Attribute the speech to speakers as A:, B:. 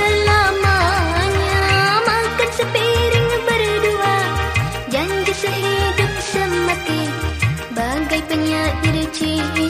A: Selamanya akan sepiring berdua, janji sehidup semati, bangai Terima cinta.